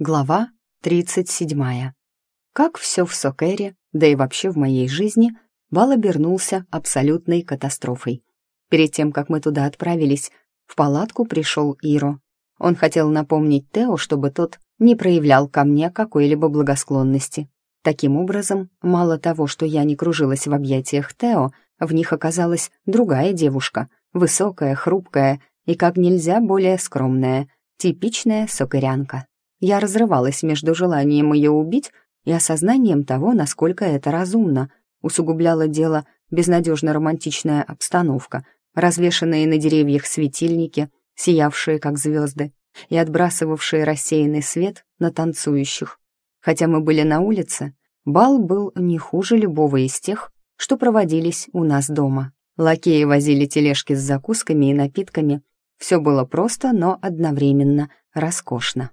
Глава 37. Как все в Сокере, да и вообще в моей жизни, бал обернулся абсолютной катастрофой. Перед тем, как мы туда отправились, в палатку пришел Иро. Он хотел напомнить Тео, чтобы тот не проявлял ко мне какой-либо благосклонности. Таким образом, мало того, что я не кружилась в объятиях Тео, в них оказалась другая девушка, высокая, хрупкая и как нельзя более скромная, типичная сокырянка. Я разрывалась между желанием ее убить и осознанием того, насколько это разумно. Усугубляло дело безнадежно романтичная обстановка, развешанные на деревьях светильники, сиявшие как звезды, и отбрасывавшие рассеянный свет на танцующих. Хотя мы были на улице, бал был не хуже любого из тех, что проводились у нас дома. Лакеи возили тележки с закусками и напитками. Все было просто, но одновременно роскошно.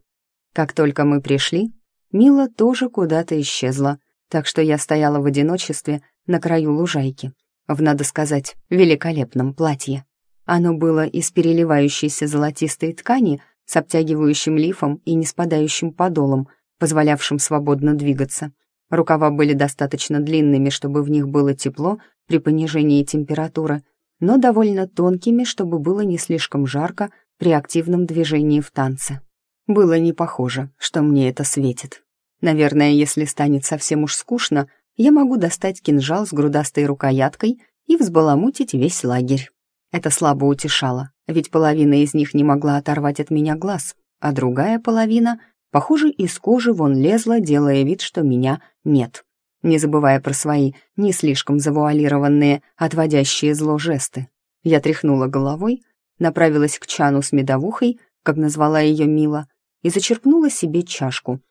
Как только мы пришли, Мила тоже куда-то исчезла, так что я стояла в одиночестве на краю лужайки, в, надо сказать, великолепном платье. Оно было из переливающейся золотистой ткани с обтягивающим лифом и не спадающим подолом, позволявшим свободно двигаться. Рукава были достаточно длинными, чтобы в них было тепло при понижении температуры, но довольно тонкими, чтобы было не слишком жарко при активном движении в танце. Было не похоже, что мне это светит. Наверное, если станет совсем уж скучно, я могу достать кинжал с грудастой рукояткой и взбаламутить весь лагерь. Это слабо утешало, ведь половина из них не могла оторвать от меня глаз, а другая половина, похоже, из кожи вон лезла, делая вид, что меня нет, не забывая про свои не слишком завуалированные, отводящие зло жесты. Я тряхнула головой, направилась к чану с медовухой, как назвала ее Мила, и зачерпнула себе чашку,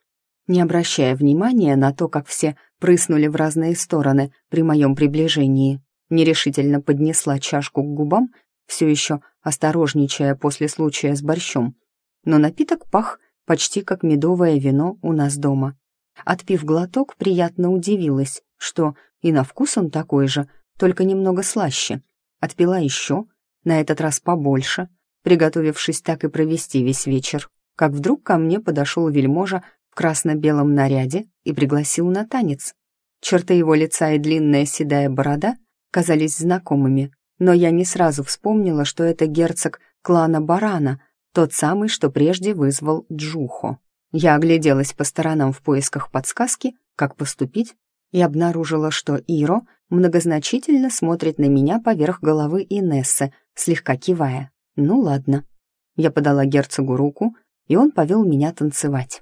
не обращая внимания на то, как все прыснули в разные стороны при моем приближении. Нерешительно поднесла чашку к губам, все еще осторожничая после случая с борщом. Но напиток пах почти как медовое вино у нас дома. Отпив глоток, приятно удивилась, что и на вкус он такой же, только немного слаще. Отпила еще, на этот раз побольше, приготовившись так и провести весь вечер как вдруг ко мне подошел вельможа в красно-белом наряде и пригласил на танец. Черты его лица и длинная седая борода казались знакомыми, но я не сразу вспомнила, что это герцог клана Барана, тот самый, что прежде вызвал Джухо. Я огляделась по сторонам в поисках подсказки, как поступить, и обнаружила, что Иро многозначительно смотрит на меня поверх головы Инессы, слегка кивая. «Ну ладно». Я подала герцогу руку, и он повел меня танцевать.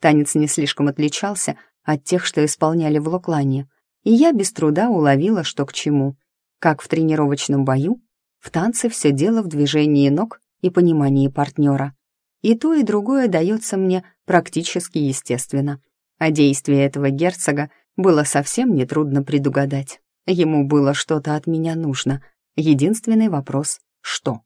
Танец не слишком отличался от тех, что исполняли в Локлане, и я без труда уловила, что к чему. Как в тренировочном бою, в танце все дело в движении ног и понимании партнера. И то, и другое дается мне практически естественно. А действие этого герцога было совсем нетрудно предугадать. Ему было что-то от меня нужно. Единственный вопрос — что?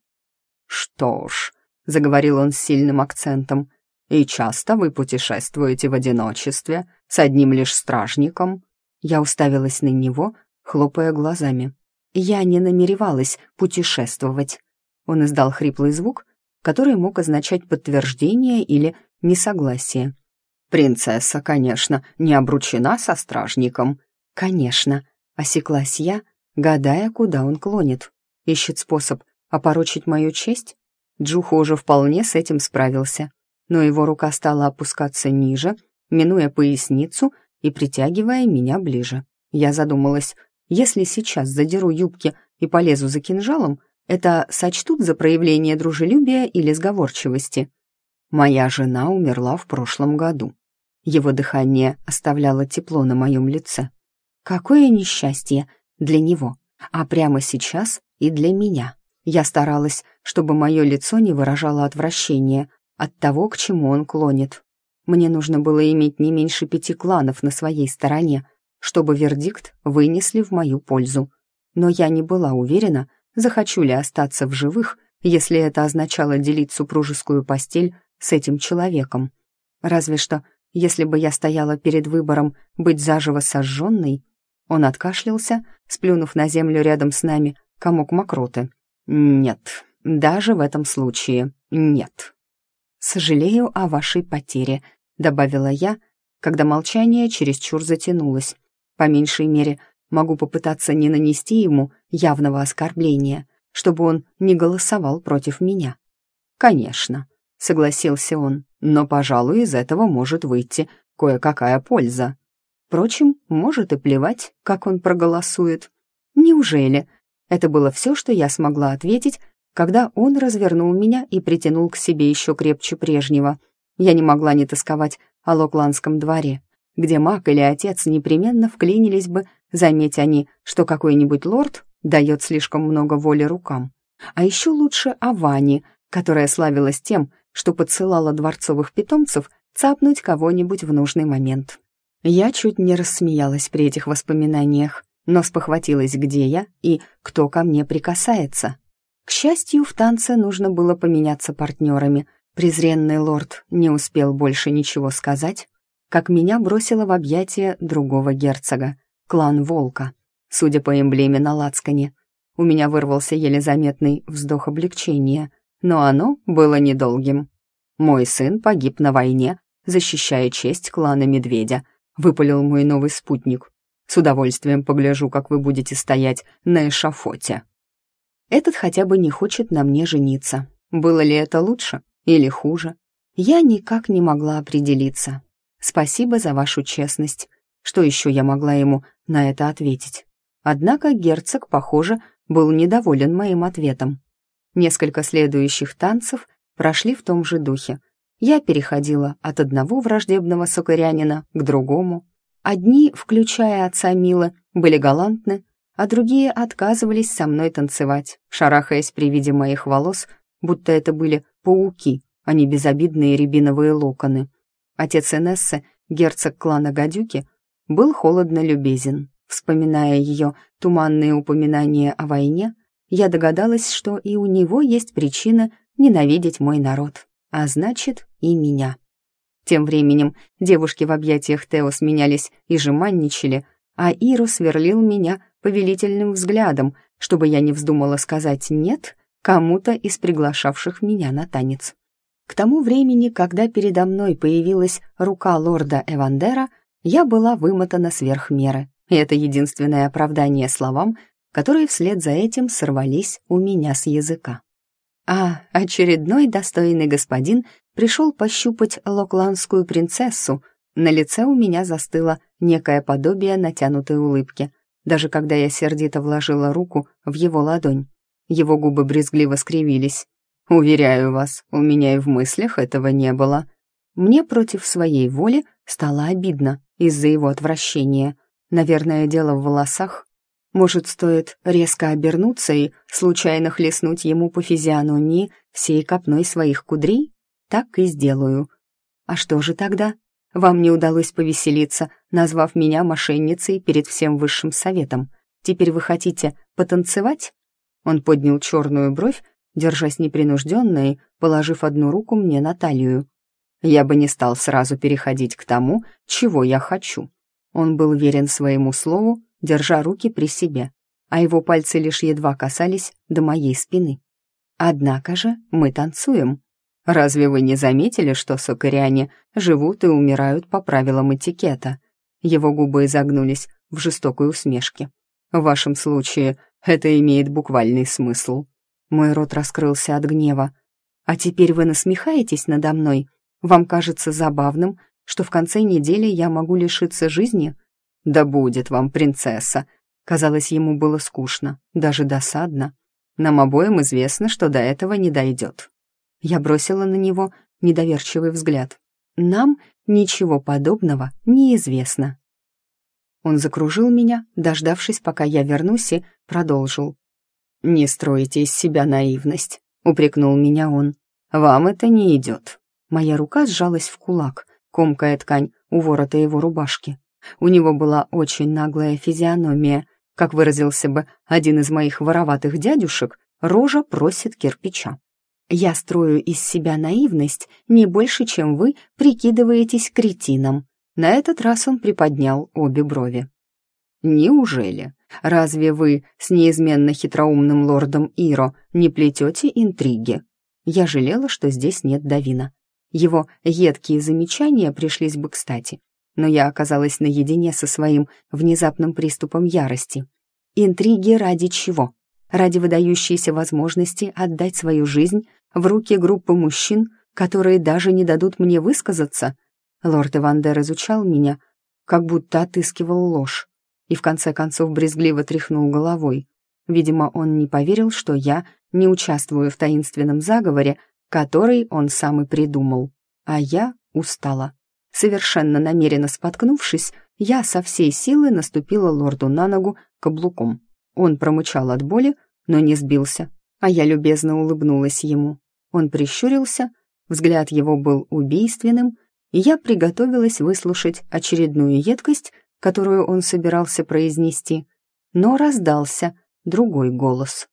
«Что ж», — заговорил он с сильным акцентом. «И часто вы путешествуете в одиночестве, с одним лишь стражником?» Я уставилась на него, хлопая глазами. Я не намеревалась путешествовать. Он издал хриплый звук, который мог означать подтверждение или несогласие. «Принцесса, конечно, не обручена со стражником». «Конечно», — осеклась я, гадая, куда он клонит. Ищет способ опорочить мою честь? Джухо уже вполне с этим справился, но его рука стала опускаться ниже, минуя поясницу и притягивая меня ближе. Я задумалась, если сейчас задеру юбки и полезу за кинжалом, это сочтут за проявление дружелюбия или сговорчивости. Моя жена умерла в прошлом году. Его дыхание оставляло тепло на моем лице. Какое несчастье для него, а прямо сейчас и для меня. Я старалась, чтобы мое лицо не выражало отвращения от того, к чему он клонит. Мне нужно было иметь не меньше пяти кланов на своей стороне, чтобы вердикт вынесли в мою пользу. Но я не была уверена, захочу ли остаться в живых, если это означало делить супружескую постель с этим человеком. Разве что, если бы я стояла перед выбором быть заживо сожженной, он откашлялся, сплюнув на землю рядом с нами комок мокроты, «Нет, даже в этом случае нет. Сожалею о вашей потере. — добавила я, когда молчание чересчур затянулось. По меньшей мере, могу попытаться не нанести ему явного оскорбления, чтобы он не голосовал против меня. «Конечно», — согласился он, «но, пожалуй, из этого может выйти кое-какая польза. Впрочем, может и плевать, как он проголосует. Неужели? Это было все, что я смогла ответить, когда он развернул меня и притянул к себе еще крепче прежнего. Я не могла не тосковать о Локландском дворе, где маг или отец непременно вклинились бы, заметь они, что какой-нибудь лорд дает слишком много воли рукам. А еще лучше о Ване, которая славилась тем, что подсылала дворцовых питомцев цапнуть кого-нибудь в нужный момент. Я чуть не рассмеялась при этих воспоминаниях, но спохватилась, где я и кто ко мне прикасается. К счастью, в танце нужно было поменяться партнерами. Презренный лорд не успел больше ничего сказать, как меня бросило в объятия другого герцога, клан Волка. Судя по эмблеме на лацкане, у меня вырвался еле заметный вздох облегчения, но оно было недолгим. Мой сын погиб на войне, защищая честь клана Медведя, выпалил мой новый спутник. С удовольствием погляжу, как вы будете стоять на эшафоте. Этот хотя бы не хочет на мне жениться. Было ли это лучше или хуже? Я никак не могла определиться. Спасибо за вашу честность. Что еще я могла ему на это ответить? Однако герцог, похоже, был недоволен моим ответом. Несколько следующих танцев прошли в том же духе, я переходила от одного враждебного сокорянина к другому. Одни, включая отца Мила, были галантны, а другие отказывались со мной танцевать, шарахаясь при виде моих волос, будто это были пауки, а не безобидные рябиновые локоны. Отец Энессы, герцог клана Гадюки, был холодно любезен. Вспоминая ее туманные упоминания о войне, я догадалась, что и у него есть причина ненавидеть мой народ а значит и меня. Тем временем девушки в объятиях Тео сменялись и жеманничали, а Иру сверлил меня повелительным взглядом, чтобы я не вздумала сказать «нет» кому-то из приглашавших меня на танец. К тому времени, когда передо мной появилась рука лорда Эвандера, я была вымотана сверх меры, и это единственное оправдание словам, которые вслед за этим сорвались у меня с языка. А очередной достойный господин пришел пощупать локландскую принцессу. На лице у меня застыло некое подобие натянутой улыбки, даже когда я сердито вложила руку в его ладонь. Его губы брезгливо скривились. «Уверяю вас, у меня и в мыслях этого не было». Мне против своей воли стало обидно из-за его отвращения. Наверное, дело в волосах. Может, стоит резко обернуться и случайно хлестнуть ему по физиономии всей копной своих кудрей? Так и сделаю. А что же тогда? Вам не удалось повеселиться, назвав меня мошенницей перед всем высшим советом. Теперь вы хотите потанцевать? Он поднял черную бровь, держась непринужденно и положив одну руку мне на талию. Я бы не стал сразу переходить к тому, чего я хочу. Он был верен своему слову держа руки при себе, а его пальцы лишь едва касались до моей спины. Однако же мы танцуем. Разве вы не заметили, что сокыряне живут и умирают по правилам этикета? Его губы изогнулись в жестокой усмешке. В вашем случае это имеет буквальный смысл. Мой рот раскрылся от гнева. А теперь вы насмехаетесь надо мной? Вам кажется забавным, что в конце недели я могу лишиться жизни? «Да будет вам, принцесса!» Казалось, ему было скучно, даже досадно. Нам обоим известно, что до этого не дойдет. Я бросила на него недоверчивый взгляд. Нам ничего подобного не известно. Он закружил меня, дождавшись, пока я вернусь, и продолжил. «Не стройте из себя наивность», — упрекнул меня он. «Вам это не идет». Моя рука сжалась в кулак, комкая ткань у ворота его рубашки. У него была очень наглая физиономия. Как выразился бы один из моих вороватых дядюшек, рожа просит кирпича. «Я строю из себя наивность не больше, чем вы прикидываетесь кретином». На этот раз он приподнял обе брови. «Неужели? Разве вы с неизменно хитроумным лордом Иро не плетете интриги?» Я жалела, что здесь нет Давина. Его едкие замечания пришлись бы кстати, но я оказалась наедине со своим внезапным приступом ярости. Интриги ради чего? Ради выдающейся возможности отдать свою жизнь в руки группы мужчин, которые даже не дадут мне высказаться? Лорд Эвандер изучал меня, как будто отыскивал ложь, и в конце концов брезгливо тряхнул головой. Видимо, он не поверил, что я не участвую в таинственном заговоре, который он сам и придумал. А я устала. Совершенно намеренно споткнувшись, я со всей силы наступила лорду на ногу каблуком. Он промычал от боли, но не сбился, а я любезно улыбнулась ему. Он прищурился, взгляд его был убийственным, и я приготовилась выслушать очередную едкость, которую он собирался произнести, но раздался другой голос.